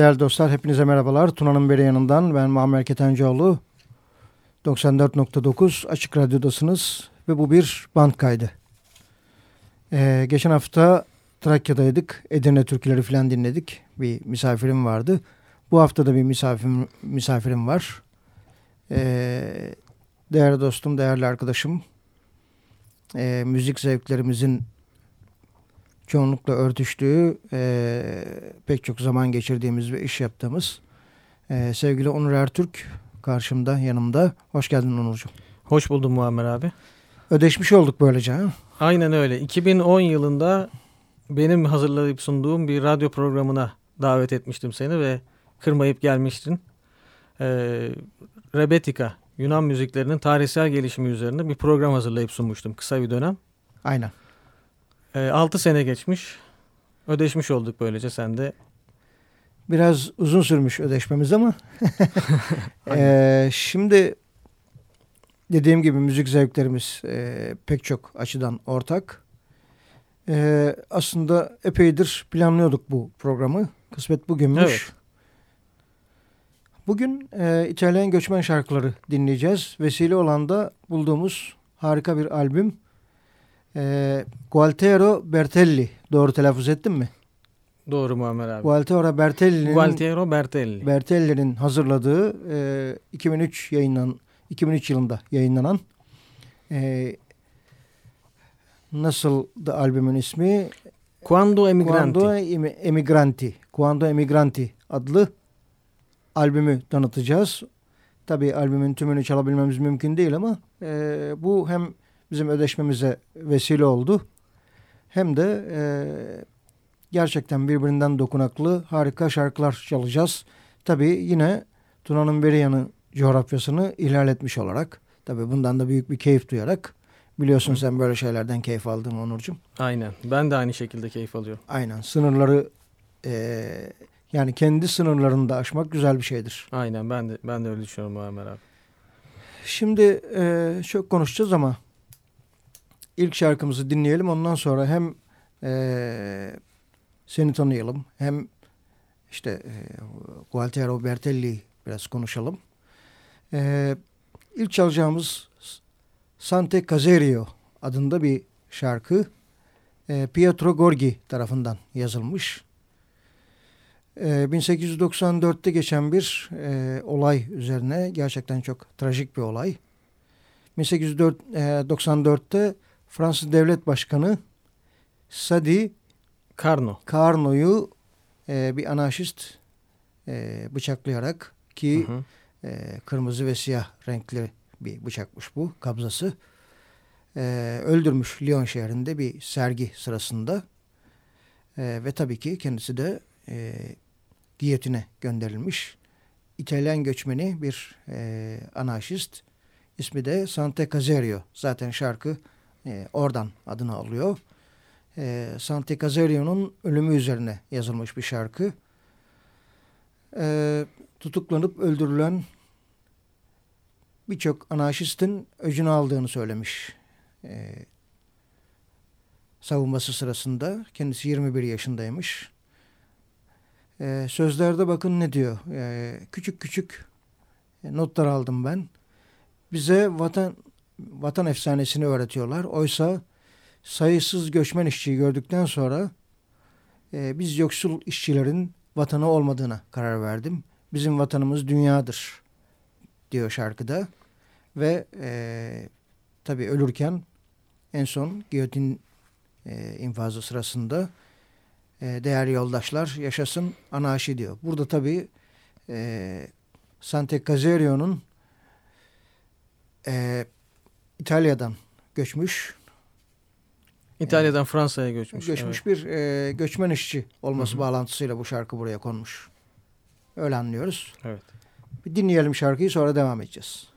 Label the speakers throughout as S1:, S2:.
S1: Değerli dostlar hepinize merhabalar. Tuna'nın beri yanından ben Muammer Ketencoğlu. 94.9 Açık Radyo'dasınız ve bu bir band kaydı. Ee, geçen hafta Trakya'daydık. Edirne türküleri falan dinledik. Bir misafirim vardı. Bu hafta da bir misafirim, misafirim var. Ee, değerli dostum, değerli arkadaşım. Ee, müzik zevklerimizin çoğunlukla örtüştüğü e, pek çok zaman geçirdiğimiz ve iş yaptığımız e, sevgili Onur Ertürk karşımda yanımda. Hoş geldin Onurcuğum.
S2: Hoş buldum Muammer abi.
S1: Ödeşmiş olduk böylece ha?
S2: Aynen öyle. 2010 yılında benim hazırlayıp sunduğum bir radyo programına davet etmiştim seni ve kırmayıp gelmiştin. Ee, Rebetika, Yunan müziklerinin tarihsel gelişimi üzerine bir program hazırlayıp sunmuştum kısa bir dönem.
S1: Aynen.
S2: E, ee, 6 sene geçmiş. Ödeşmiş olduk böylece sen de.
S1: Biraz uzun sürmüş ödeşmemiz ama. e, şimdi dediğim gibi müzik zevklerimiz e, pek çok açıdan ortak. E, aslında epeydir planlıyorduk bu programı. Kısmet bugünmüş. Evet. Bugün e, İtalyan göçmen şarkıları dinleyeceğiz. Vesile olan da bulduğumuz harika bir albüm. E, Gualtiero Bertelli. Doğru telaffuz ettim mi?
S2: Doğru Muammer abi.
S1: Gualtiero Bertelli'nin
S2: Gualtiero Bertelli.
S1: Bertelli'nin hazırladığı e, 2003 yayınlanan 2003 yılında yayınlanan e, nasıl da albümün ismi?
S2: Quando Emigranti.
S1: Quando Emigranti. Quando Emigranti adlı albümü tanıtacağız. Tabii albümün tümünü çalabilmemiz mümkün değil ama e, bu hem bizim ödeşmemize vesile oldu. Hem de e, gerçekten birbirinden dokunaklı harika şarkılar çalacağız. Tabii yine Tuna'nın Beriyan'ı coğrafyasını ihlal etmiş olarak. Tabii bundan da büyük bir keyif duyarak. Biliyorsun sen böyle şeylerden keyif aldın Onurcuğum.
S2: Aynen. Ben de aynı şekilde keyif alıyorum.
S1: Aynen. Sınırları e, yani kendi sınırlarını da aşmak güzel bir şeydir.
S2: Aynen. Ben de ben de öyle düşünüyorum Muammer abi.
S1: Şimdi e, çok konuşacağız ama ilk şarkımızı dinleyelim. Ondan sonra hem e, seni tanıyalım hem işte e, Gualtiero Bertelli biraz konuşalım. E, ilk çalacağımız Sante Caserio adında bir şarkı. E, Pietro Gorgi tarafından yazılmış. E, 1894'te geçen bir e, olay üzerine gerçekten çok trajik bir olay. 1894'te Fransız Devlet Başkanı Sadi
S2: Carnot
S1: Carnot'u e, bir anarşist e, bıçaklayarak ki hı hı. E, kırmızı ve siyah renkli bir bıçakmış bu kabzası. E, öldürmüş Lyon şehrinde bir sergi sırasında e, ve tabii ki kendisi de e, giyotine gönderilmiş. İtalyan göçmeni bir e, anarşist. İsmi de Sante Caserio. Zaten şarkı e, oradan adını alıyor. E, Santi Cazerio'nun ölümü üzerine yazılmış bir şarkı. e, tutuklanıp öldürülen birçok anarşistin öcünü aldığını söylemiş. E, savunması sırasında. Kendisi 21 yaşındaymış. E, sözlerde bakın ne diyor. E, küçük küçük notlar aldım ben. Bize vatan vatan efsanesini öğretiyorlar. Oysa sayısız göçmen işçiyi gördükten sonra e, biz yoksul işçilerin vatanı olmadığına karar verdim. Bizim vatanımız dünyadır diyor şarkıda. Ve e, tabii ölürken en son giyotin e, infazı sırasında e, değerli yoldaşlar yaşasın anarşi diyor. Burada tabii e, Sante Caserio'nun e, İtalya'dan göçmüş.
S2: İtalya'dan Fransa'ya göçmüş.
S1: Göçmüş evet. bir e, göçmen işçi olması Hı -hı. bağlantısıyla bu şarkı buraya konmuş. Öyle anlıyoruz.
S2: Evet.
S1: Bir dinleyelim şarkıyı sonra devam edeceğiz.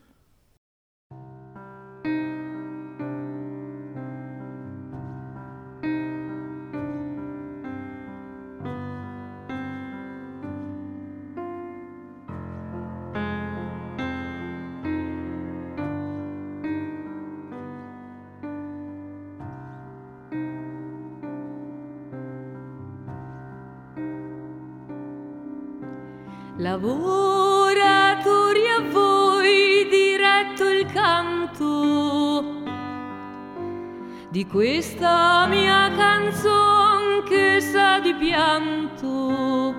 S3: Di questa mia canzone che sa di pianto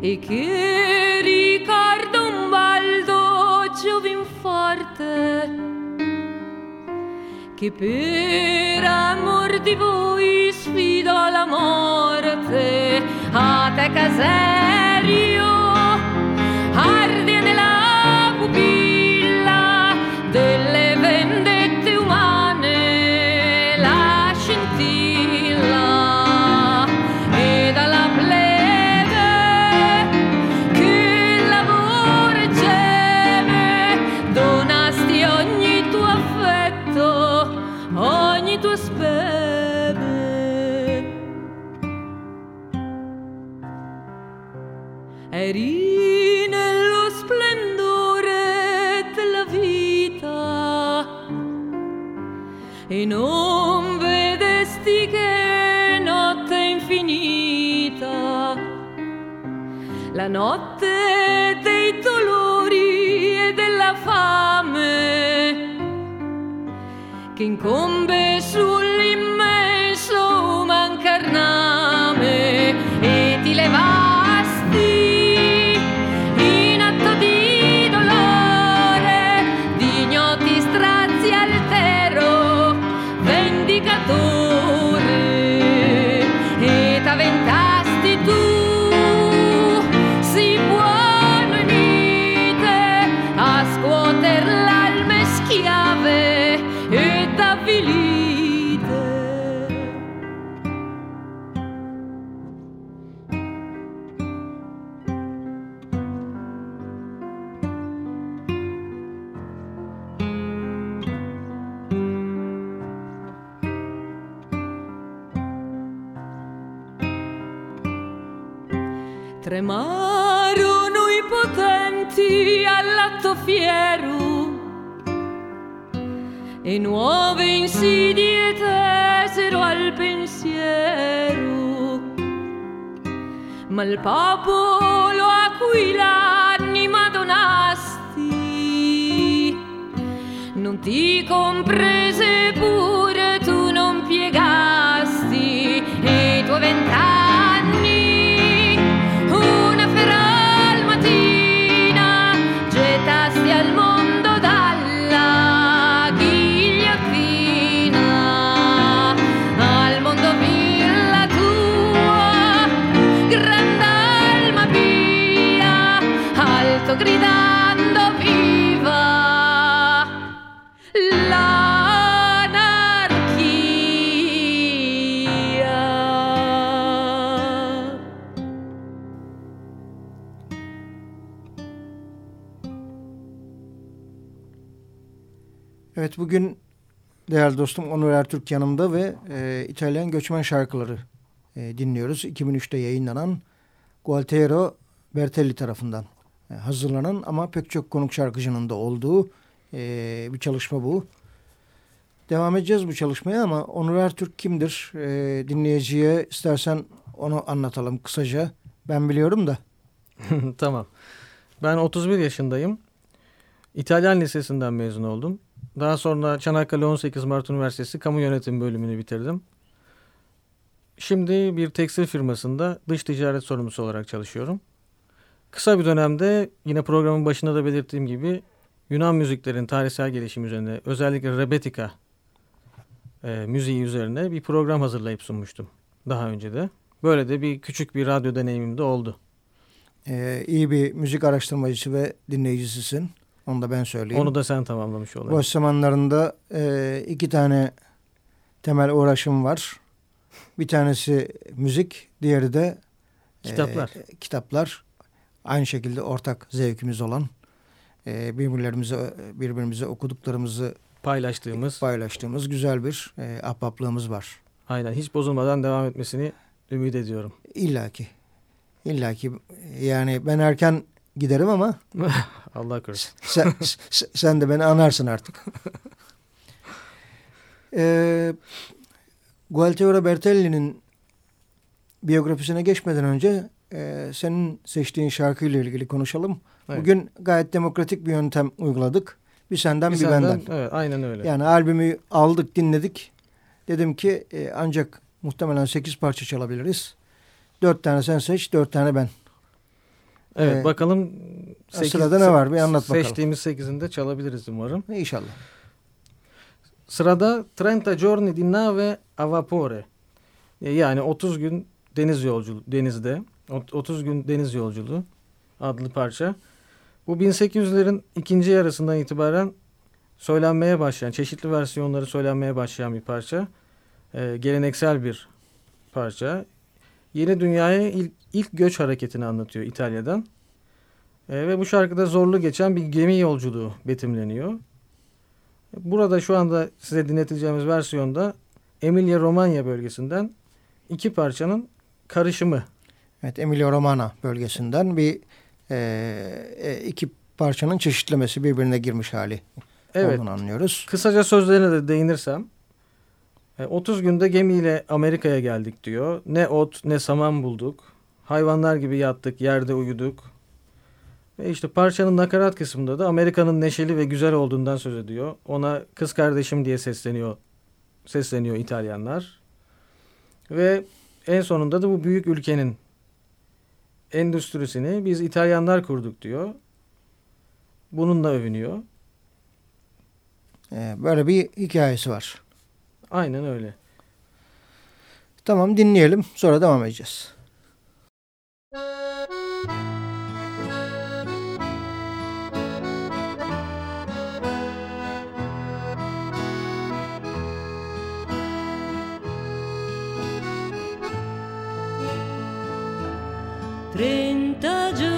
S3: e che ricorda un baldo giovin forte che per amor di voi sfida la morte. A te caserio e nuove insidie tesero al pensiero. Ma il popolo a cui l'anima donasti non ti comprese pure tu non piegasti e i tuoi vent'anni
S1: Evet bugün değerli dostum Onur Ertürk yanımda ve e, İtalyan göçmen şarkıları e, dinliyoruz. 2003'te yayınlanan Gualtiero Bertelli tarafından e, hazırlanan ama pek çok konuk şarkıcının da olduğu e, bir çalışma bu. Devam edeceğiz bu çalışmaya ama Onur Ertürk kimdir? E, dinleyiciye istersen onu anlatalım kısaca. Ben biliyorum da.
S2: tamam. Ben 31 yaşındayım. İtalyan Lisesi'nden mezun oldum. Daha sonra Çanakkale 18 Mart Üniversitesi Kamu Yönetimi bölümünü bitirdim. Şimdi bir tekstil firmasında dış ticaret sorumlusu olarak çalışıyorum. Kısa bir dönemde yine programın başında da belirttiğim gibi Yunan müziklerin tarihsel gelişimi üzerine özellikle Rebetika e, müziği üzerine bir program hazırlayıp sunmuştum daha önce de. Böyle de bir küçük bir radyo deneyimim de oldu.
S1: Ee, iyi bir müzik araştırmacısı ve dinleyicisisin. Onu da ben söyleyeyim.
S2: Onu da sen tamamlamış olayım.
S1: Boş zamanlarında e, iki tane temel uğraşım var. Bir tanesi müzik, diğeri de
S2: Kitaplar.
S1: E, kitaplar. Aynı şekilde ortak zevkimiz olan e, birbirlerimize birbirimize okuduklarımızı
S2: Paylaştığımız.
S1: paylaştığımız güzel bir e, ahbaplığımız var.
S2: Aynen hiç bozulmadan devam etmesini ümit ediyorum.
S1: İlla ki. İlla ki yani ben erken giderim ama
S2: Allah korusun.
S1: sen, sen de beni anarsın artık. Ee, Gualtiero Bertelli'nin biyografisine geçmeden önce e, senin seçtiğin şarkıyla ilgili konuşalım.
S2: Evet.
S1: Bugün gayet demokratik bir yöntem uyguladık. Bir senden bir,
S2: Bir senden-
S1: benden.
S2: Evet, aynen öyle.
S1: Yani albümü aldık dinledik. Dedim ki e, ancak muhtemelen 8 parça çalabiliriz. 4 tane sen seç, 4 tane ben.
S2: Evet
S1: Ee,
S2: bakalım.
S1: sırada ne var? Bir anlat bakalım.
S2: Seçtiğimiz 8'ini de çalabiliriz umarım.
S1: İnşallah.
S2: Sırada 30 giorni di nave a vapore. E, Yani 30 gün deniz yolculuğu denizde. Ot- 30 gün deniz yolculuğu adlı parça. Bu 1800'lerin ikinci yarısından itibaren söylenmeye başlayan, çeşitli versiyonları söylenmeye başlayan bir parça. E, geleneksel bir parça. Yeni dünyaya ilk, ilk göç hareketini anlatıyor İtalya'dan. E, ve bu şarkıda zorlu geçen bir gemi yolculuğu betimleniyor. Burada şu anda size dinleteceğimiz versiyonda Emilia Romagna bölgesinden iki parçanın karışımı.
S1: Evet, Emilia Romana bölgesinden bir e, e, iki parçanın çeşitlemesi birbirine girmiş hali
S2: Evet.
S1: olduğunu anlıyoruz.
S2: Kısaca sözlerine de değinirsem e, 30 günde gemiyle Amerika'ya geldik diyor. Ne ot ne saman bulduk. Hayvanlar gibi yattık, yerde uyuduk. Ve işte parçanın nakarat kısmında da Amerika'nın neşeli ve güzel olduğundan söz ediyor. Ona kız kardeşim diye sesleniyor. Sesleniyor İtalyanlar. Ve en sonunda da bu büyük ülkenin endüstrisini biz İtalyanlar kurduk diyor. Bununla övünüyor.
S1: E, böyle bir hikayesi var.
S2: Aynen öyle.
S1: Tamam dinleyelim sonra devam edeceğiz.
S3: Trenta giorni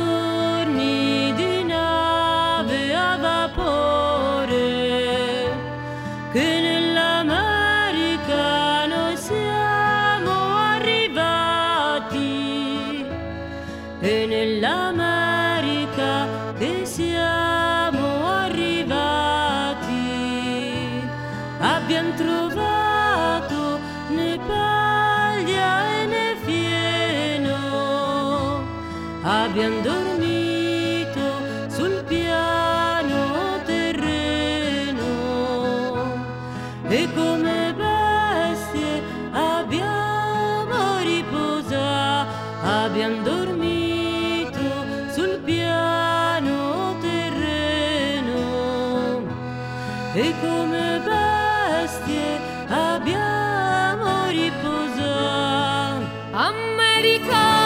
S3: abbiamo dormito sul piano terreno. E come bestie abbiamo riposato. America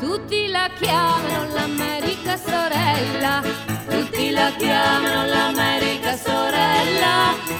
S3: tutti la chiamano l'America sorella, tutti la chiamano l'America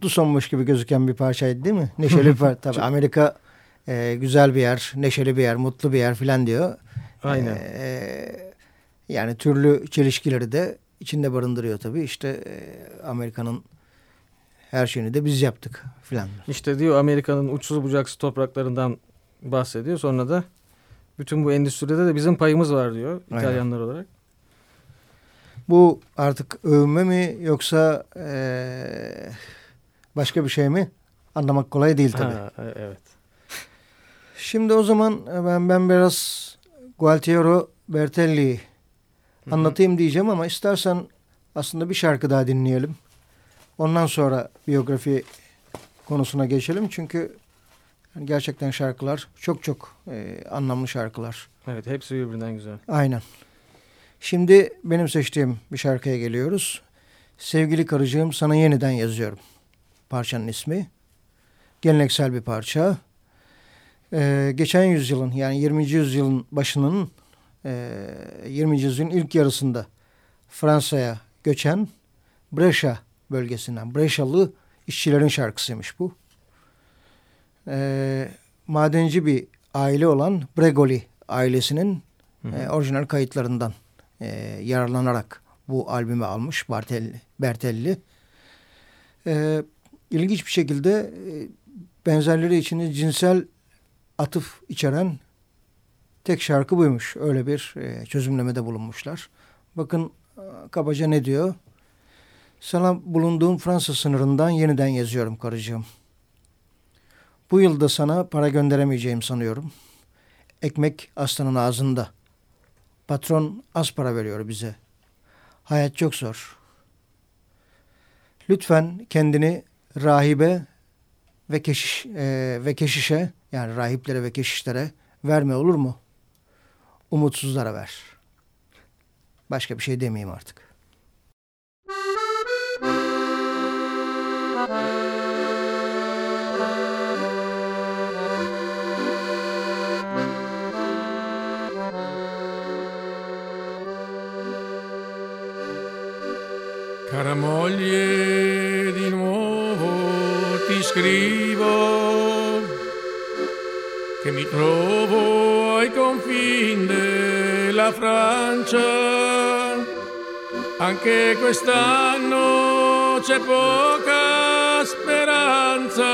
S1: mutlu sonmuş gibi gözüken bir parçaydı değil mi? Neşeli bir parça. Tabii Amerika e, güzel bir yer, neşeli bir yer, mutlu bir yer filan diyor.
S2: Aynen.
S1: E, yani türlü çelişkileri de içinde barındırıyor tabii. İşte e, Amerika'nın her şeyini de biz yaptık filan.
S2: İşte diyor Amerika'nın uçsuz bucaksız topraklarından bahsediyor. Sonra da bütün bu endüstride de bizim payımız var diyor
S1: Aynen.
S2: İtalyanlar olarak.
S1: Bu artık övünme mi yoksa e, başka bir şey mi? Anlamak kolay değil tabii.
S2: Ha, e- evet.
S1: Şimdi o zaman e, ben ben biraz Gualtiero Bertelli'yi anlatayım diyeceğim ama istersen aslında bir şarkı daha dinleyelim. Ondan sonra biyografi konusuna geçelim. Çünkü gerçekten şarkılar çok çok e, anlamlı şarkılar.
S2: Evet hepsi birbirinden güzel.
S1: Aynen. Şimdi benim seçtiğim bir şarkıya geliyoruz. Sevgili karıcığım sana yeniden yazıyorum. Parçanın ismi. Geleneksel bir parça. Ee, geçen yüzyılın yani 20. yüzyılın başının e, 20. yüzyılın ilk yarısında Fransa'ya göçen Brescia bölgesinden Brescialı işçilerin şarkısıymış bu. Ee, madenci bir aile olan Bregoli ailesinin e, orijinal kayıtlarından e, yararlanarak bu albümü almış Bartelli, Bertelli. E, ilginç bir şekilde e, benzerleri içinde cinsel atıf içeren tek şarkı buymuş. Öyle bir e, çözümlemede bulunmuşlar. Bakın e, kabaca ne diyor? Sana bulunduğum Fransa sınırından yeniden yazıyorum karıcığım. Bu yılda sana para gönderemeyeceğim sanıyorum. Ekmek aslanın ağzında. Patron az para veriyor bize. Hayat çok zor. Lütfen kendini rahibe ve keşiş e, ve keşişe yani rahiplere ve keşişlere verme olur mu? Umutsuzlara ver. Başka bir şey demeyeyim artık.
S4: Cara moglie, di nuovo scrivo che mi trovo ai confini della Francia. Anche quest'anno c'è poca speranza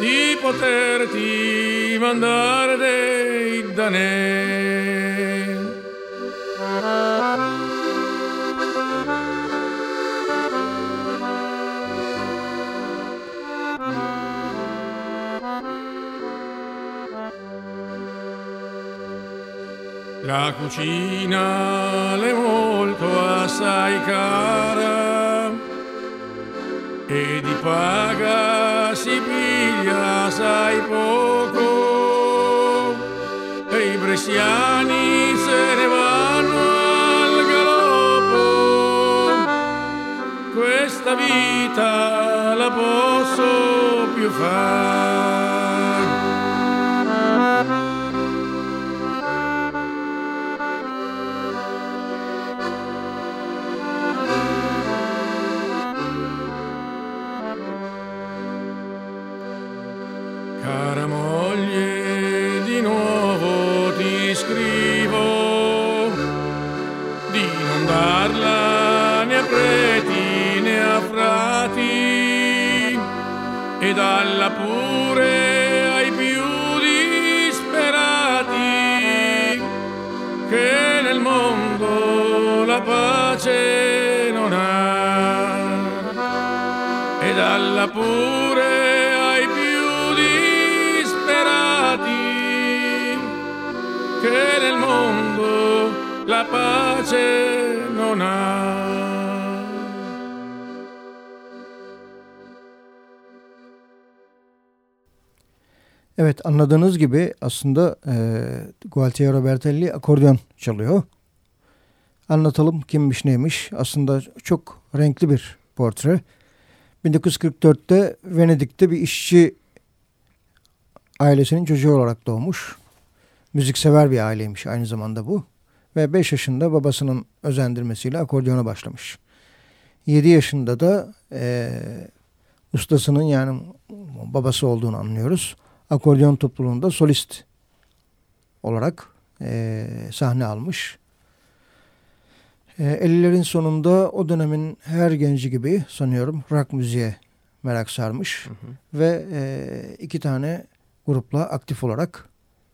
S4: di poterti mandare dei danè. La cucina le molto assai cara e di paga si piglia assai poco e i persiani se ne vanno al galoppo. Questa vita la posso più fare. Dalla pure ai più disperati che nel mondo la pace non ha e dalla pure ai più disperati che nel mondo la pace non ha.
S1: Evet anladığınız gibi aslında e, Gualtiero Bertelli akordeon çalıyor. Anlatalım kimmiş neymiş. Aslında çok renkli bir portre. 1944'te Venedik'te bir işçi ailesinin çocuğu olarak doğmuş. Müziksever bir aileymiş aynı zamanda bu. Ve 5 yaşında babasının özendirmesiyle akordeona başlamış. 7 yaşında da e, ustasının yani babası olduğunu anlıyoruz akordeon topluluğunda solist olarak e, sahne almış. E, 50'lerin sonunda o dönemin her genci gibi sanıyorum rock müziğe merak sarmış. Hı hı. Ve e, iki tane grupla aktif olarak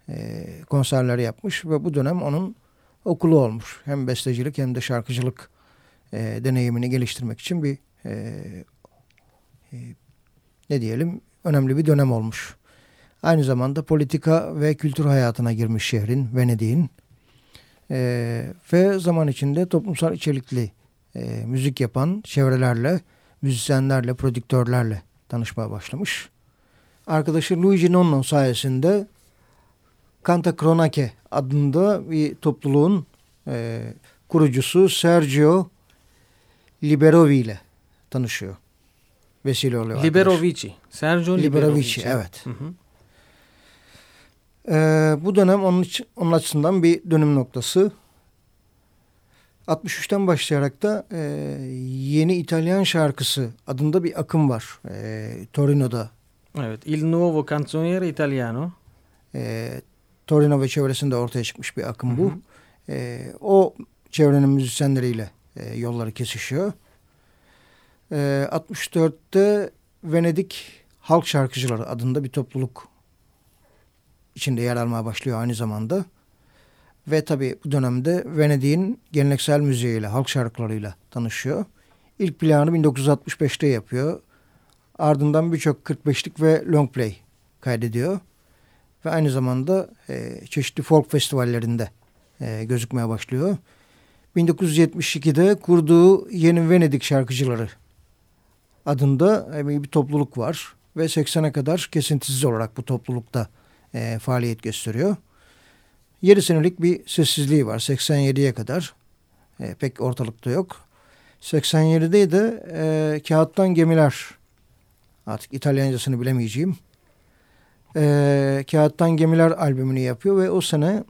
S1: e, konserler yapmış. Ve bu dönem onun okulu olmuş. Hem bestecilik hem de şarkıcılık e, deneyimini geliştirmek için bir e, e, ne diyelim önemli bir dönem olmuş. Aynı zamanda politika ve kültür hayatına girmiş şehrin, Venedik'in. Ee, ve zaman içinde toplumsal içerikli e, müzik yapan çevrelerle, müzisyenlerle, prodüktörlerle tanışmaya başlamış. Arkadaşı Luigi Nonno sayesinde Canta Cronache adında bir topluluğun e, kurucusu Sergio Liberovi ile tanışıyor. Vesile oluyor.
S2: Liberovici. Sergio Liberovici.
S1: Liberovici evet. Hı hı. Ee, bu dönem onun, için, onun açısından bir dönüm noktası. 63'ten başlayarak da e, yeni İtalyan şarkısı adında bir akım var. E, Torino'da.
S2: Evet. Il Nuovo Canzoniere Italiano.
S1: E, Torino ve çevresinde ortaya çıkmış bir akım bu. Hı hı. E, o çevrenin müzisyenleriyle e, yolları kesişiyor. E, 64'te Venedik Halk Şarkıcıları adında bir topluluk içinde yer almaya başlıyor aynı zamanda. Ve tabi bu dönemde Venedik'in geleneksel müziğiyle, halk şarkılarıyla tanışıyor. İlk planı 1965'te yapıyor. Ardından birçok 45'lik ve long play kaydediyor. Ve aynı zamanda e, çeşitli folk festivallerinde e, gözükmeye başlıyor. 1972'de kurduğu Yeni Venedik Şarkıcıları adında e, bir topluluk var. Ve 80'e kadar kesintisiz olarak bu toplulukta e, faaliyet gösteriyor. 7 senelik bir sessizliği var 87'ye kadar. E, pek ortalıkta yok. 87'de de e, Kağıttan Gemiler artık İtalyancasını bilemeyeceğim. E, Kağıttan Gemiler albümünü yapıyor ve o sene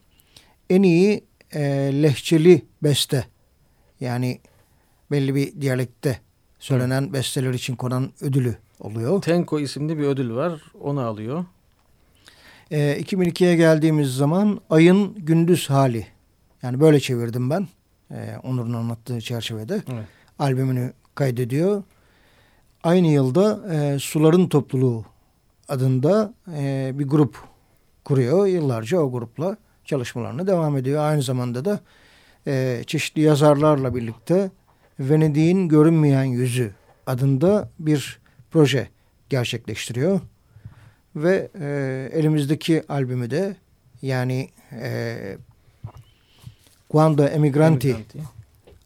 S1: en iyi e, lehçeli beste yani belli bir diyalekte söylenen besteler için konan ödülü oluyor.
S2: Tenko isimli bir ödül var onu alıyor.
S1: E, 2002'ye geldiğimiz zaman ayın gündüz hali. Yani böyle çevirdim ben. E, Onur'un anlattığı çerçevede. Evet. Albümünü kaydediyor. Aynı yılda e, Suların Topluluğu adında e, bir grup kuruyor. Yıllarca o grupla çalışmalarını devam ediyor. Aynı zamanda da e, çeşitli yazarlarla birlikte Venedik'in Görünmeyen Yüzü adında bir proje gerçekleştiriyor. Ve e, elimizdeki albümü de yani e, Quando Emigranti, Emigranti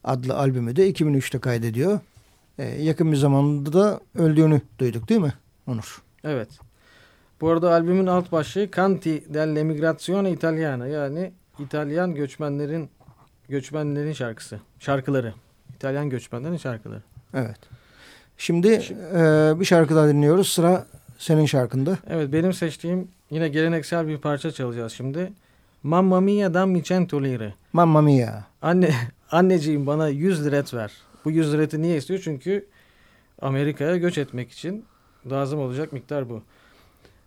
S1: adlı albümü de 2003'te kaydediyor. E, yakın bir zamanda da öldüğünü duyduk değil mi Onur?
S2: Evet.
S3: Bu arada albümün alt başlığı Canti dell'Emigrazione Italiana yani İtalyan göçmenlerin göçmenlerin şarkısı. Şarkıları. İtalyan göçmenlerin şarkıları.
S1: Evet. Şimdi e, bir şarkı daha dinliyoruz. Sıra senin şarkında.
S3: Evet benim seçtiğim yine geleneksel bir parça çalacağız şimdi. Mamma mia dammi cento lire.
S1: Mamma mia.
S3: Anne, anneciğim bana 100 liret ver. Bu 100 lireti niye istiyor? Çünkü Amerika'ya göç etmek için lazım olacak miktar bu.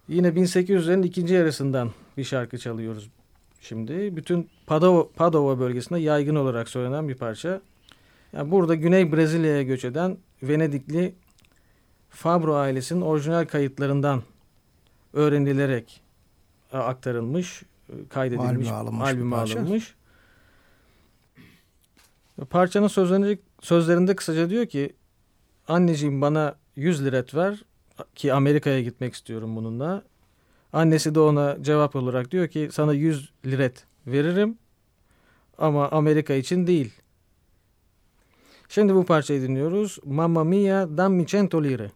S3: Yine 1800'lerin ikinci yarısından bir şarkı çalıyoruz şimdi. Bütün Padova, Padova bölgesinde yaygın olarak söylenen bir parça. Yani burada Güney Brezilya'ya göç eden Venedikli Fabro ailesinin orijinal kayıtlarından öğrenilerek e, aktarılmış, e, kaydedilmiş,
S1: Albüme alınmış
S3: albüme alınmış. Parçanın sözlerinde, sözlerinde kısaca diyor ki anneciğim bana 100 liret ver ki Amerika'ya gitmek istiyorum bununla. Annesi de ona cevap olarak diyor ki sana 100 liret veririm ama Amerika için değil. Şimdi bu parçayı dinliyoruz. Mamma mia dammi cento lire.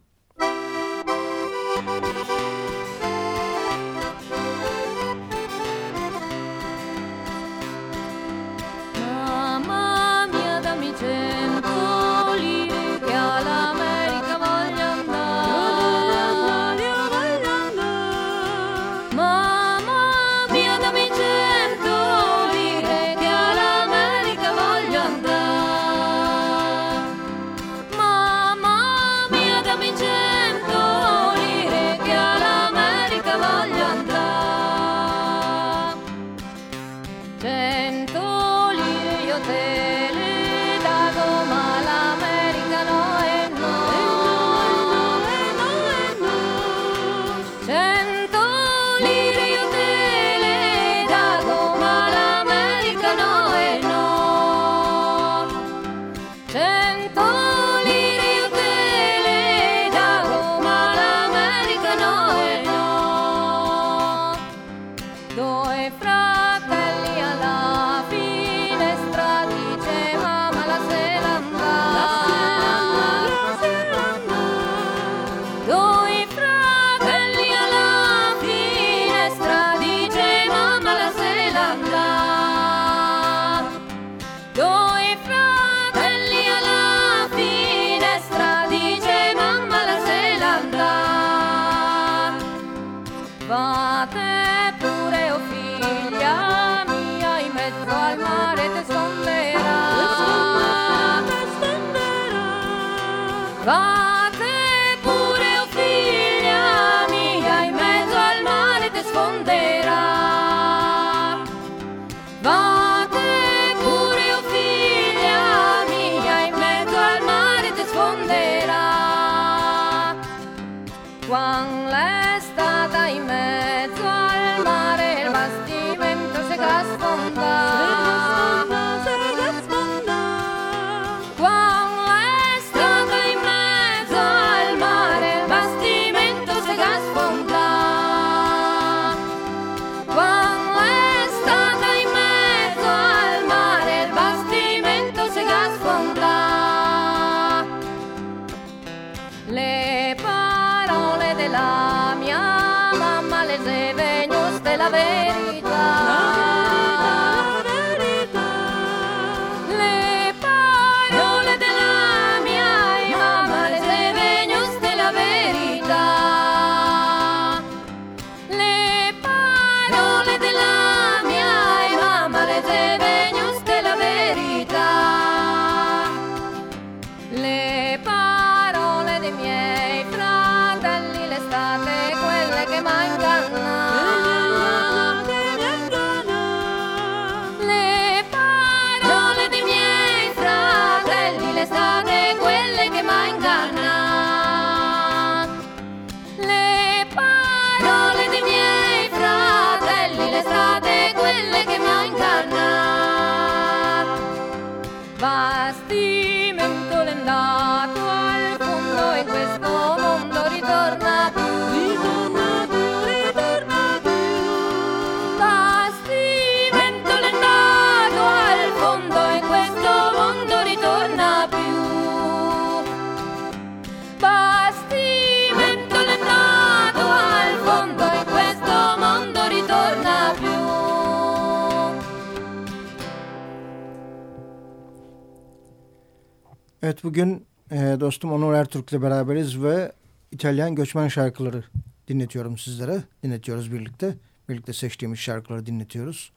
S1: Evet bugün e, dostum Onur Ertürk'le beraberiz ve İtalyan göçmen şarkıları dinletiyorum sizlere. Dinletiyoruz birlikte. Birlikte seçtiğimiz şarkıları dinletiyoruz.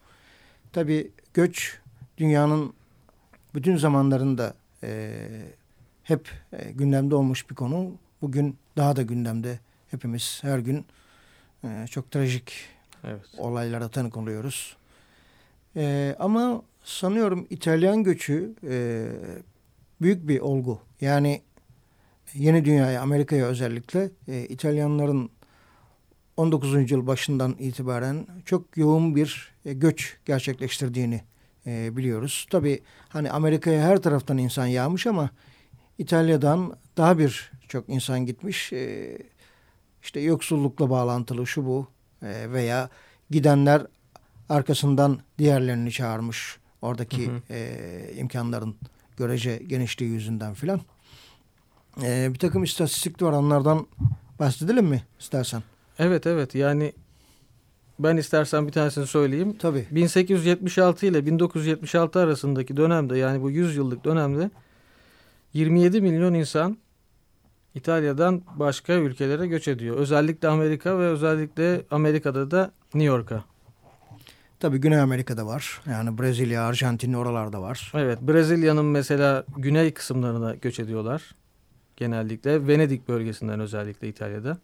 S1: Tabii göç dünyanın bütün zamanlarında e, hep e, gündemde olmuş bir konu. Bugün daha da gündemde hepimiz her gün e, çok trajik
S2: Evet.
S1: olaylara tanık oluyoruz. E, ama sanıyorum İtalyan göçü e, büyük bir olgu. Yani yeni dünyaya, Amerika'ya özellikle e, İtalyanların 19. yıl başından itibaren çok yoğun bir e, göç gerçekleştirdiğini e, biliyoruz. Tabii hani Amerika'ya her taraftan insan yağmış ama İtalya'dan daha bir çok insan gitmiş. E, işte yoksullukla bağlantılı şu bu e, veya gidenler arkasından diğerlerini çağırmış. Oradaki
S2: Hı hı.
S1: e, imkanların görece genişliği yüzünden filan. E, bir takım istatistik var onlardan bahsedelim mi istersen?
S2: Evet evet yani ben istersen bir tanesini söyleyeyim.
S1: Tabii.
S2: 1876 ile 1976 arasındaki dönemde yani bu 100 yıllık dönemde 27 milyon insan İtalya'dan başka ülkelere göç ediyor. Özellikle Amerika ve özellikle Amerika'da da New York'a.
S1: Tabii Güney Amerika'da var. Yani Brezilya, Arjantin oralarda var.
S2: Evet Brezilya'nın mesela güney kısımlarına göç ediyorlar. Genellikle Venedik bölgesinden özellikle İtalya'da.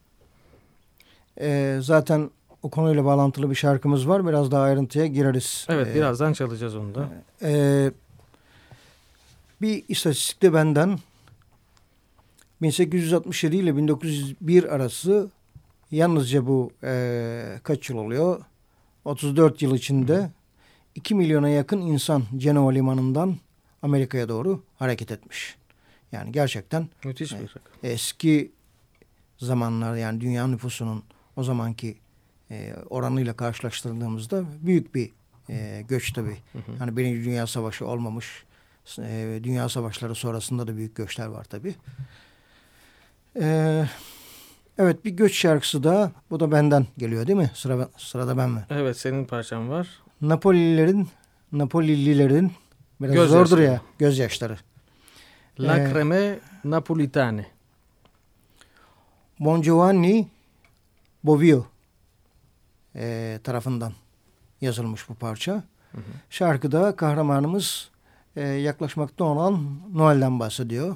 S1: E, zaten o konuyla bağlantılı bir şarkımız var. Biraz daha ayrıntıya gireriz.
S2: Evet
S1: E,
S2: birazdan çalacağız onu da.
S1: Ee, bir istatistikte benden 1867 ile 1901 arası yalnızca bu e, kaç yıl oluyor? 34 yıl içinde 2 milyona yakın insan Cenova limanından Amerika'ya doğru hareket etmiş. Yani gerçekten
S2: Müthiş bir rakam.
S1: eski zamanlar yani dünya nüfusunun o zamanki e, oranıyla karşılaştırdığımızda büyük bir e, göç tabii. Hani Birinci Dünya Savaşı olmamış. e, dünya savaşları sonrasında da büyük göçler var tabii. E, evet bir göç şarkısı da bu da benden geliyor değil mi? Sıra, sırada ben mi?
S2: Evet senin parçan var.
S1: Napolililerin Napolililerin biraz
S2: Gözyaşları.
S1: zordur ya gözyaşları.
S2: Lacrime Napolitane.
S1: Bon Giovanni Bovio e, tarafından yazılmış bu parça. Şarkıda kahramanımız e, yaklaşmakta olan Noel'den bahsediyor.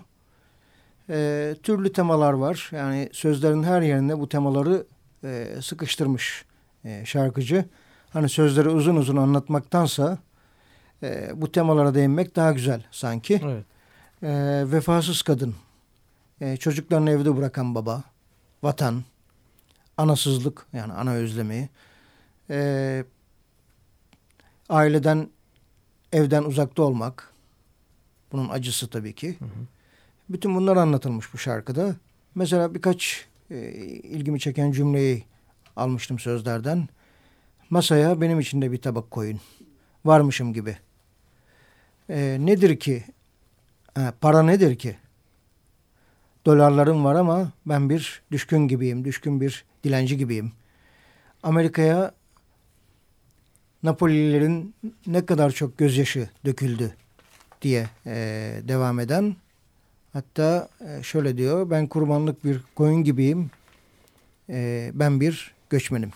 S1: E, türlü temalar var. Yani sözlerin her yerine bu temaları e, sıkıştırmış e, şarkıcı. Hani sözleri uzun uzun anlatmaktansa e, bu temalara değinmek daha güzel sanki.
S2: Evet.
S1: E, vefasız kadın, e, çocuklarını evde bırakan baba, vatan, anasızlık yani ana özlemi, e, aileden, evden uzakta olmak, bunun acısı tabii ki. Bütün bunlar anlatılmış bu şarkıda. Mesela birkaç e, ilgimi çeken cümleyi almıştım sözlerden. Masaya benim için de bir tabak koyun. Varmışım gibi. E, nedir ki? Ha, para nedir ki? Dolarlarım var ama ben bir düşkün gibiyim. Düşkün bir dilenci gibiyim. Amerika'ya Napolililerin ne kadar çok gözyaşı döküldü diye e, devam eden. Hatta e, şöyle diyor ben kurbanlık bir koyun gibiyim. E, ben bir göçmenim.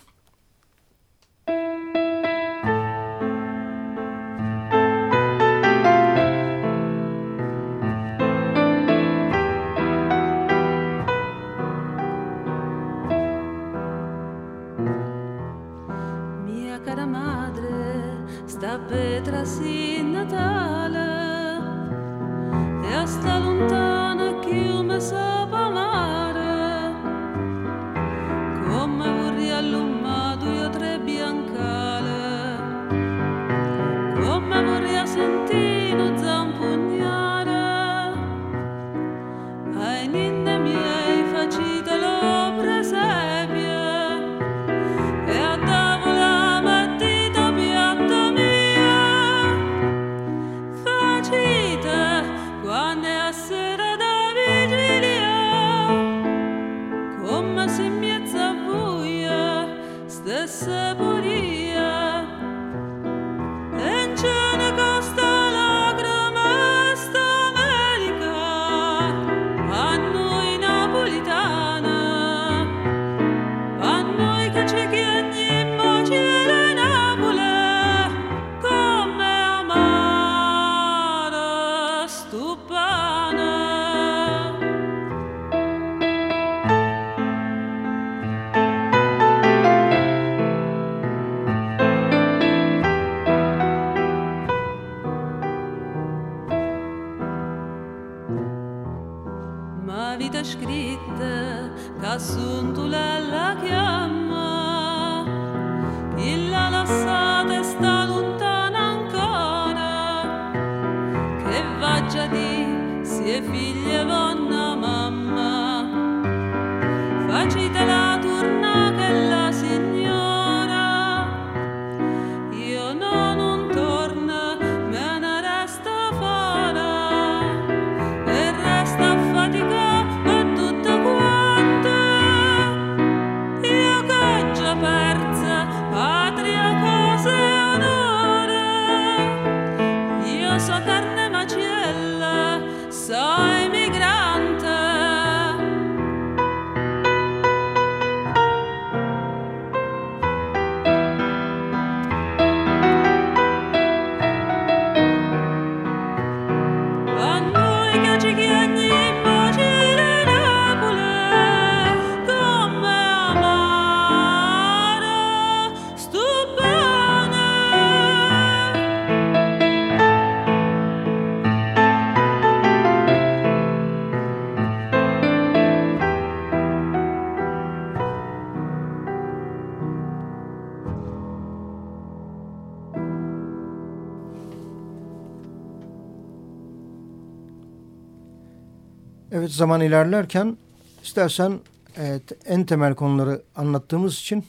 S1: Zaman ilerlerken istersen evet, en temel konuları anlattığımız için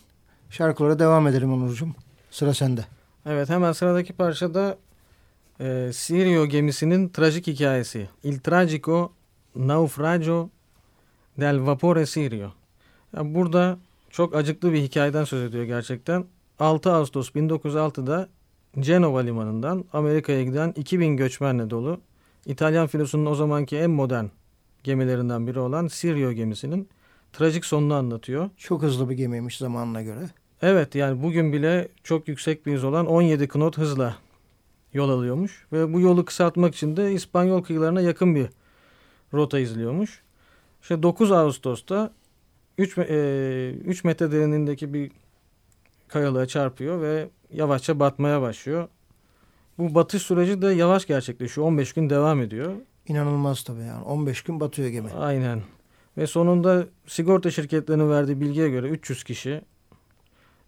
S1: şarkılara devam edelim Onurcuğum. Sıra sende.
S3: Evet hemen sıradaki parçada e, Sirio gemisinin trajik hikayesi. Il tragico naufragio del vapore Sirio. Ya burada çok acıklı bir hikayeden söz ediyor gerçekten. 6 Ağustos 1906'da Cenova limanından Amerika'ya giden 2000 göçmenle dolu İtalyan filosunun o zamanki en modern gemilerinden biri olan Sirio gemisinin trajik sonunu anlatıyor.
S1: Çok hızlı bir gemiymiş zamanına göre.
S3: Evet yani bugün bile çok yüksek bir hız olan 17 knot hızla yol alıyormuş. Ve bu yolu kısaltmak için de İspanyol kıyılarına yakın bir rota izliyormuş. İşte 9 Ağustos'ta 3, 3 metre derinliğindeki bir kayalığa çarpıyor ve yavaşça batmaya başlıyor. Bu batış süreci de yavaş gerçekleşiyor. 15 gün devam ediyor.
S1: İnanılmaz tabii yani. 15 gün batıyor gemi.
S3: Aynen. Ve sonunda sigorta şirketlerinin verdiği bilgiye göre 300 kişi,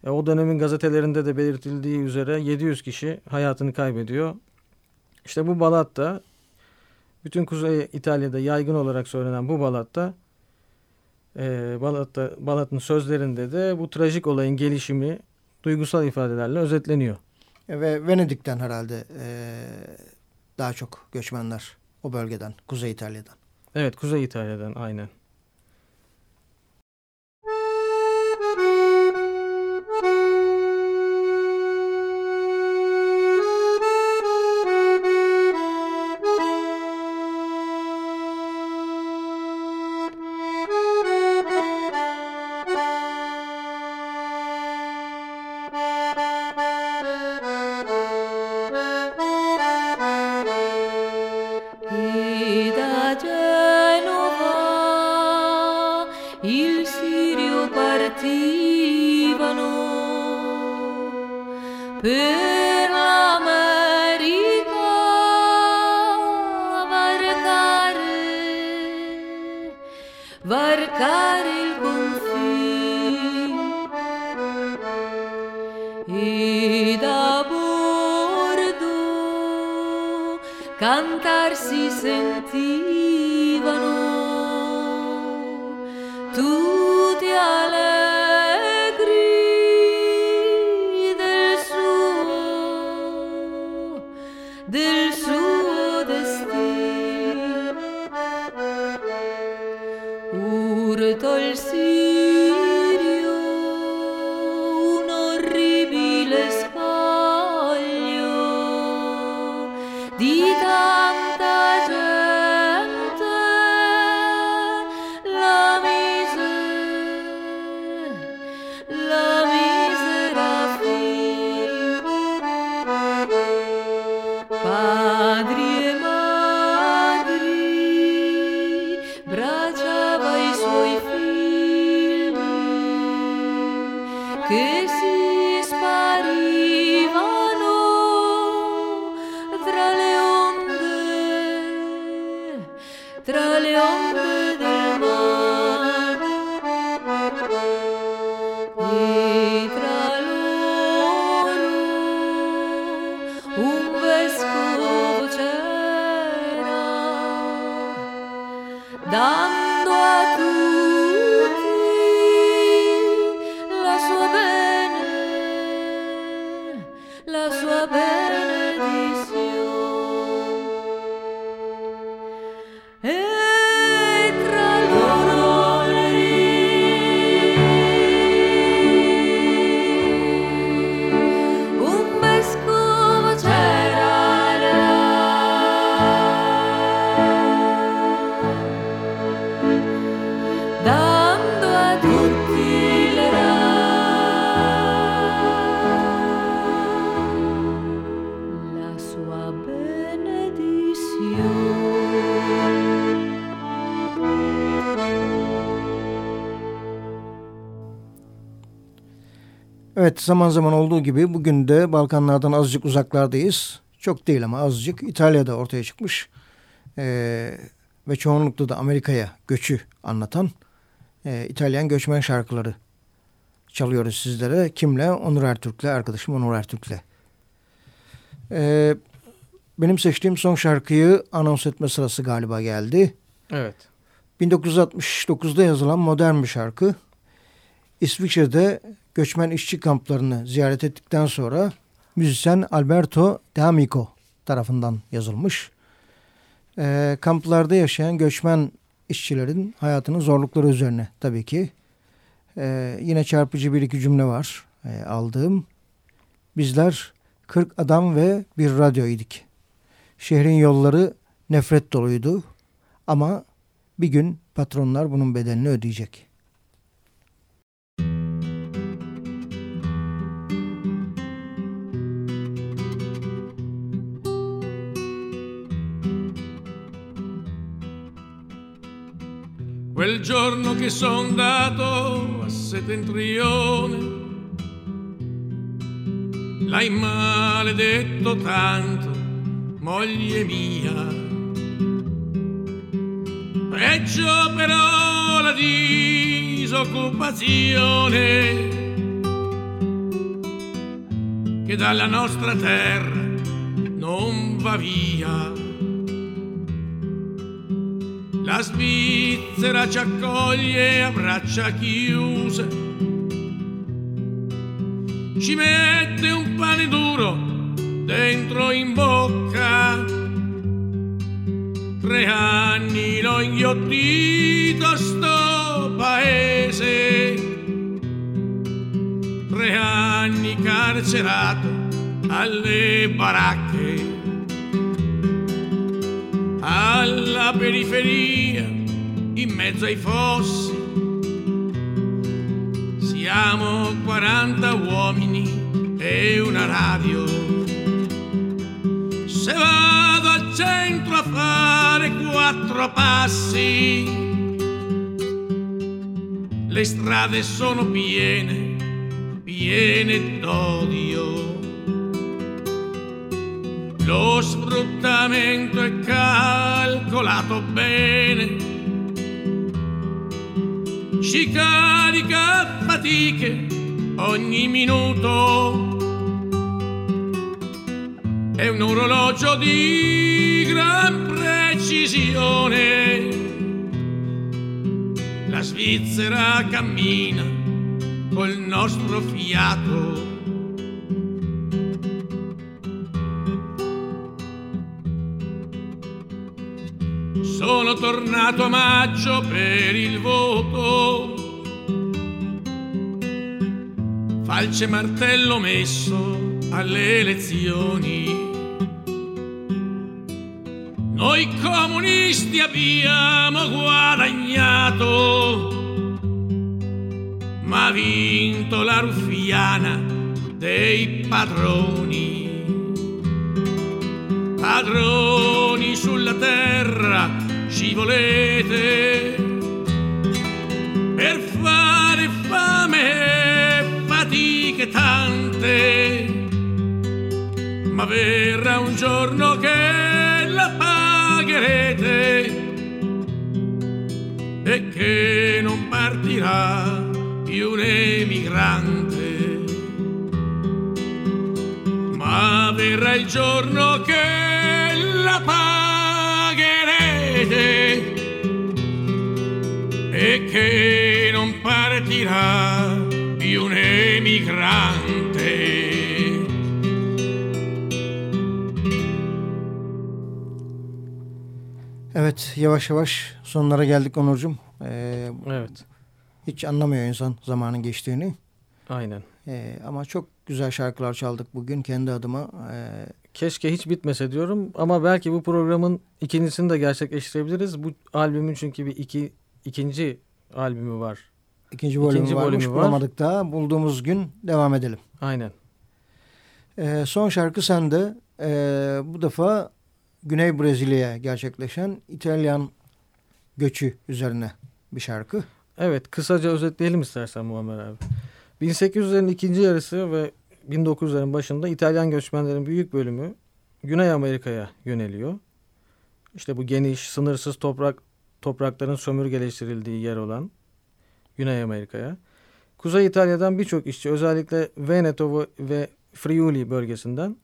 S3: e, o dönemin gazetelerinde de belirtildiği üzere 700 kişi hayatını kaybediyor. İşte bu balatta, bütün Kuzey İtalya'da yaygın olarak söylenen bu balatta, e, balatta Balat'ın sözlerinde de bu trajik olayın gelişimi duygusal ifadelerle özetleniyor.
S1: E, Ve Venedik'ten herhalde e, daha çok göçmenler o bölgeden, Kuzey İtalya'dan.
S3: Evet, Kuzey İtalya'dan aynen. Dame
S1: Evet zaman zaman olduğu gibi bugün de Balkanlardan azıcık uzaklardayız. Çok değil ama azıcık. İtalya'da ortaya çıkmış. Ee, ve çoğunlukla da Amerika'ya göçü anlatan e, İtalyan göçmen şarkıları çalıyoruz sizlere. Kimle? Onur Ertürk'le, arkadaşım Onur Ertürk'le. Ee, benim seçtiğim son şarkıyı anons etme sırası galiba geldi.
S2: Evet.
S1: 1969'da yazılan modern bir şarkı. İsviçre'de göçmen işçi kamplarını ziyaret ettikten sonra müzisyen Alberto D'Amico tarafından yazılmış. Ee, kamplarda yaşayan göçmen işçilerin hayatının zorlukları üzerine tabii ki. Ee, yine çarpıcı bir iki cümle var ee, aldığım. Bizler 40 adam ve bir radyo. Şehrin yolları nefret doluydu ama bir gün patronlar bunun bedelini ödeyecek.
S4: Quel giorno che son andato a settentrione, l'hai maledetto tanto, moglie mia. Peggio però la disoccupazione che dalla nostra terra non va via. La Svizzera ci accoglie a braccia chiuse, ci mette un pane duro dentro in bocca. Tre anni l'ho inghiottito sto paese, tre anni carcerato alle baracche alla periferia, in mezzo ai fossi. Siamo 40 uomini e una radio. Se vado al centro a fare quattro passi, le strade sono piene, piene d'odio. Lo sfruttamento è calcolato bene, ci carica fatiche ogni minuto. È un orologio di gran precisione. La Svizzera cammina col nostro fiato. Sono tornato a maggio per il voto. Falce e martello messo alle elezioni. Noi comunisti abbiamo guadagnato, ma vinto la ruffiana dei padroni padroni sulla terra ci volete per fare fame e fatiche tante. Ma verrà un giorno che la pagherete e che non partirà più un emigrante. Ma verrà il giorno che e che non partirà più un emigrante.
S1: Evet yavaş yavaş sonlara geldik Onurcuğum. Ee,
S2: Evet.
S1: hiç anlamıyor insan zamanın geçtiğini.
S2: Aynen.
S1: Ee, ama çok güzel şarkılar çaldık bugün kendi adıma. Ee,
S2: Keşke hiç bitmese diyorum ama belki bu programın ikincisini de gerçekleştirebiliriz. Bu albümün çünkü bir iki, ikinci albümü var.
S1: ikinci bölümü
S2: İkinci
S1: varmış
S2: bölümü var.
S1: bulamadık daha. Bulduğumuz gün devam edelim.
S2: Aynen.
S1: Ee, son şarkı sende. Ee, bu defa Güney Brezilya'ya gerçekleşen İtalyan göçü üzerine bir şarkı.
S2: Evet kısaca özetleyelim istersen Muammer abi. 1800'lerin ikinci yarısı ve 1900'lerin başında İtalyan göçmenlerin büyük bölümü Güney Amerika'ya yöneliyor. İşte bu geniş, sınırsız toprak toprakların sömürgeleştirildiği yer olan Güney Amerika'ya. Kuzey İtalya'dan birçok işçi özellikle Veneto ve- Friuli bölgesinden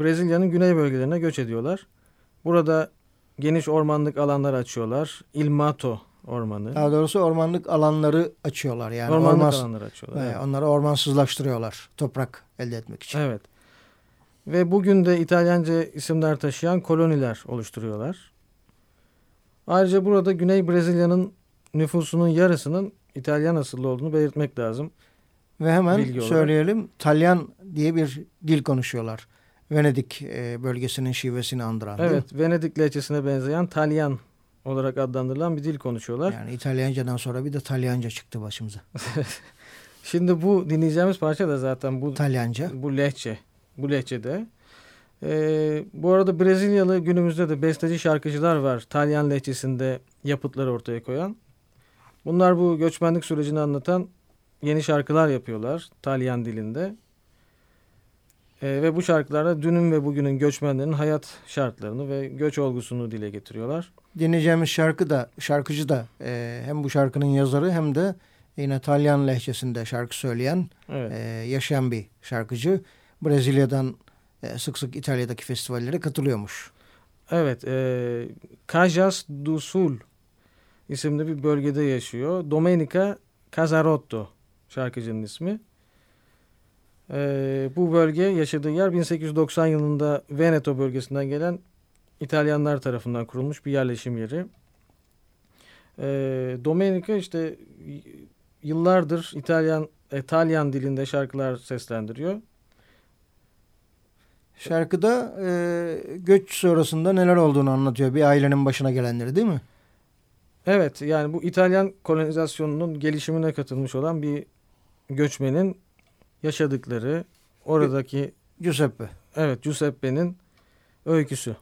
S2: Brezilya'nın güney bölgelerine göç ediyorlar. Burada geniş ormanlık alanlar açıyorlar. Il Mato ormanı.
S1: Daha doğrusu ormanlık alanları açıyorlar. Yani
S2: ormanlık
S1: ormans-
S2: alanlar açıyorlar. Evet.
S1: Onları ormansızlaştırıyorlar toprak elde etmek için.
S2: Evet. Ve bugün de İtalyanca isimler taşıyan koloniler oluşturuyorlar. Ayrıca burada Güney Brezilya'nın nüfusunun yarısının İtalyan asıllı olduğunu belirtmek lazım.
S1: Ve hemen
S2: Bilgi olarak.
S1: söyleyelim Talyan diye bir dil konuşuyorlar. Venedik e, bölgesinin şivesini andıran.
S2: Evet, Venedik lehçesine benzeyen Talyan olarak adlandırılan bir dil konuşuyorlar.
S1: Yani İtalyancadan sonra bir de Talyanca çıktı başımıza.
S2: Şimdi bu dinleyeceğimiz parça da zaten bu
S1: Talyanca.
S2: bu lehçe, bu lehçede. Ee, bu arada Brezilyalı günümüzde de besteci şarkıcılar var. Talyan lehçesinde yapıtlar ortaya koyan. Bunlar bu göçmenlik sürecini anlatan yeni şarkılar yapıyorlar Talyan dilinde. Ee, ve bu şarkılarda dünün ve bugünün göçmenlerin hayat şartlarını ve göç olgusunu dile getiriyorlar.
S1: Dinleyeceğimiz şarkı da şarkıcı da e, hem bu şarkının yazarı hem de yine Talyan lehçesinde şarkı söyleyen
S2: Evet.
S1: e, yaşayan bir şarkıcı. Brezilya'dan e, sık sık İtalya'daki festivallere katılıyormuş.
S2: Evet, e, Cajas do Sul isimli bir bölgede yaşıyor. Domenica Casarotto şarkıcının ismi. E, bu bölge yaşadığı yer 1890 yılında Veneto bölgesinden gelen İtalyanlar tarafından kurulmuş bir yerleşim yeri. E, Domenica işte yıllardır İtalyan İtalyan dilinde şarkılar seslendiriyor.
S1: Şarkıda e, göç sonrasında neler olduğunu anlatıyor. Bir ailenin başına gelenleri değil mi?
S2: Evet yani bu İtalyan kolonizasyonunun gelişimine katılmış olan bir göçmenin yaşadıkları oradaki
S1: Giuseppe.
S2: evet Giuseppe'nin öyküsü.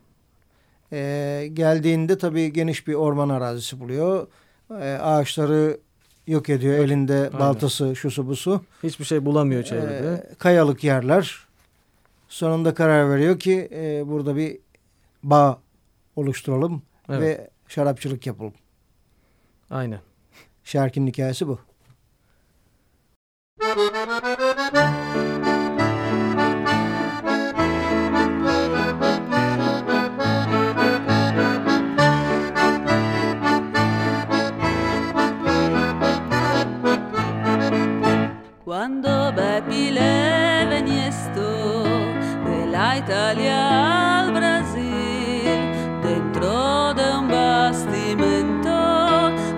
S1: E, geldiğinde tabii geniş bir orman arazisi buluyor. E, ağaçları yok ediyor. Elinde baltası, şusu busu.
S2: Hiçbir şey bulamıyor çevrede.
S1: E, kayalık yerler. Sonunda karar veriyor ki e, burada bir bağ oluşturalım
S2: Evet.
S1: ve şarapçılık yapalım.
S2: Aynen.
S1: Şarkının hikayesi bu.
S5: Le veniesto de la Italia al Brasil, dentro de un bastimento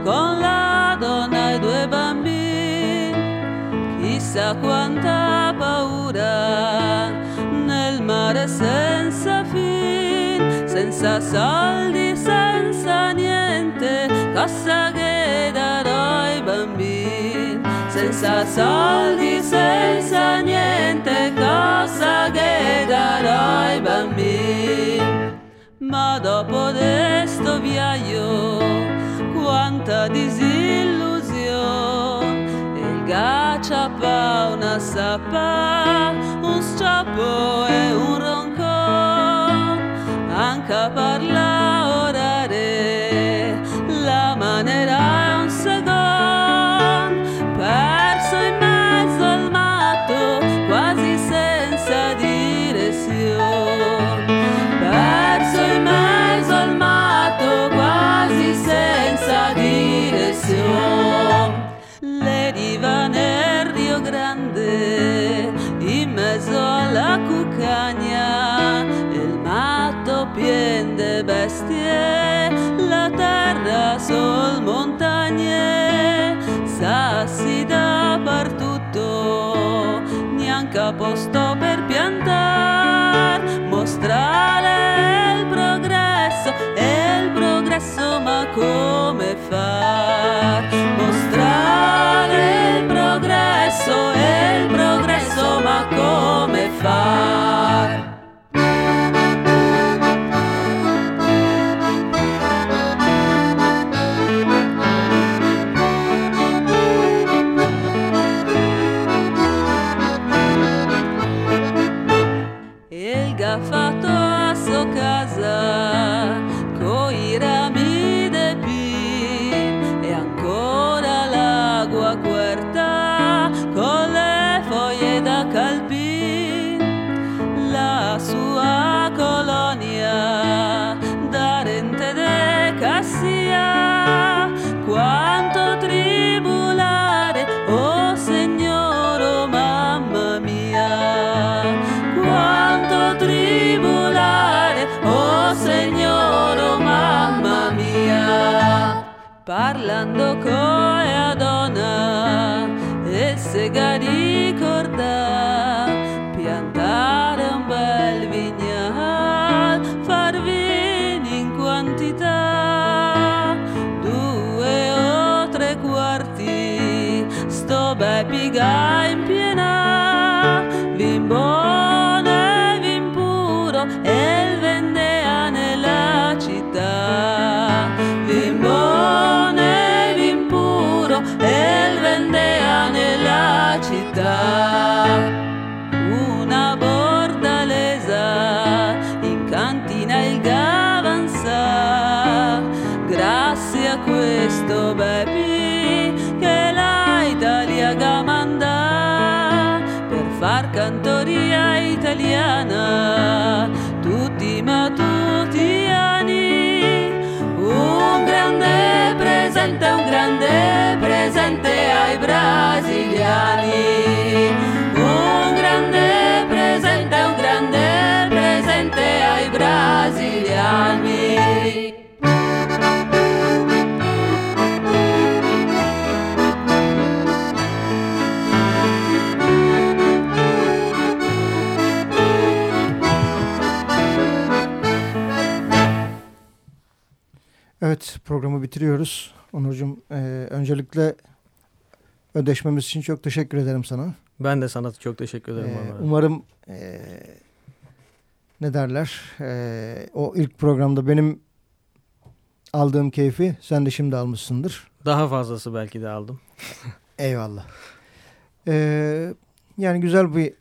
S5: con la donna e due bambini, chissà quanta paura nel mare senza fin, senza soldi, senza soldi, senza niente, cosa che darò ai bambini. Ma dopo questo viaggio, quanta disillusione, il gacciapa, una sappa, un strappo e un roncone, anche parla orare, posto per piantar, mostrare il progresso, e il progresso ma come far? Mostrare il progresso, e il progresso ma come far? Brasiliani
S1: Evet programı bitiriyoruz. Onurcuğum e, öncelikle ödeşmemiz için çok teşekkür ederim sana.
S2: Ben de sana çok teşekkür ederim.
S1: Ee, umarım e, ne derler e, o ilk programda benim aldığım keyfi sen de şimdi almışsındır.
S2: Daha fazlası belki de aldım.
S1: Eyvallah. Ee, yani güzel bir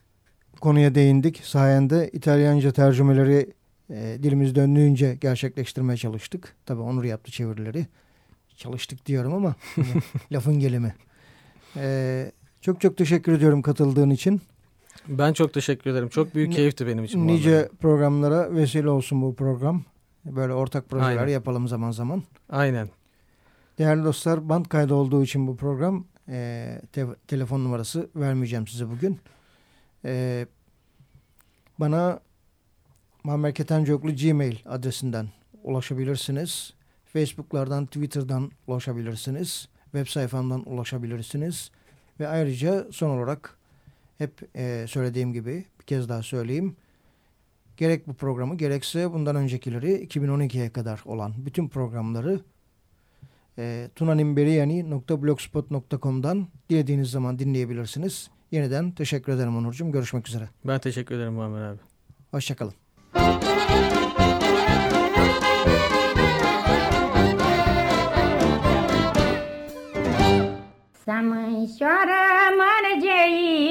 S1: konuya değindik. Sayende İtalyanca tercümeleri e, dilimiz döndüğünce gerçekleştirmeye çalıştık. Tabii Onur yaptı çevirileri. Çalıştık diyorum ama lafın gelimi. Ee, çok çok teşekkür ediyorum katıldığın için.
S2: Ben çok teşekkür ederim. Çok büyük keyifti benim için.
S1: Nice
S2: abi.
S1: programlara vesile olsun bu program. Böyle ortak projeler
S2: Aynen.
S1: yapalım zaman zaman.
S2: Aynen.
S1: Değerli dostlar band kaydı olduğu için bu program e, te- telefon numarası vermeyeceğim size bugün. E, bana Muammer Ketencoğlu Gmail adresinden ulaşabilirsiniz. Facebook'lardan, Twitter'dan ulaşabilirsiniz. Web sayfamdan ulaşabilirsiniz. Ve ayrıca son olarak hep e, söylediğim gibi bir kez daha söyleyeyim. Gerek bu programı gerekse bundan öncekileri 2012'ye kadar olan bütün programları e, tunanimberiyani.blogspot.com'dan dilediğiniz zaman dinleyebilirsiniz. Yeniden teşekkür ederim Onurcuğum. Görüşmek üzere.
S2: Ben teşekkür ederim Muammer abi.
S1: Hoşçakalın.
S6: Să mânșoară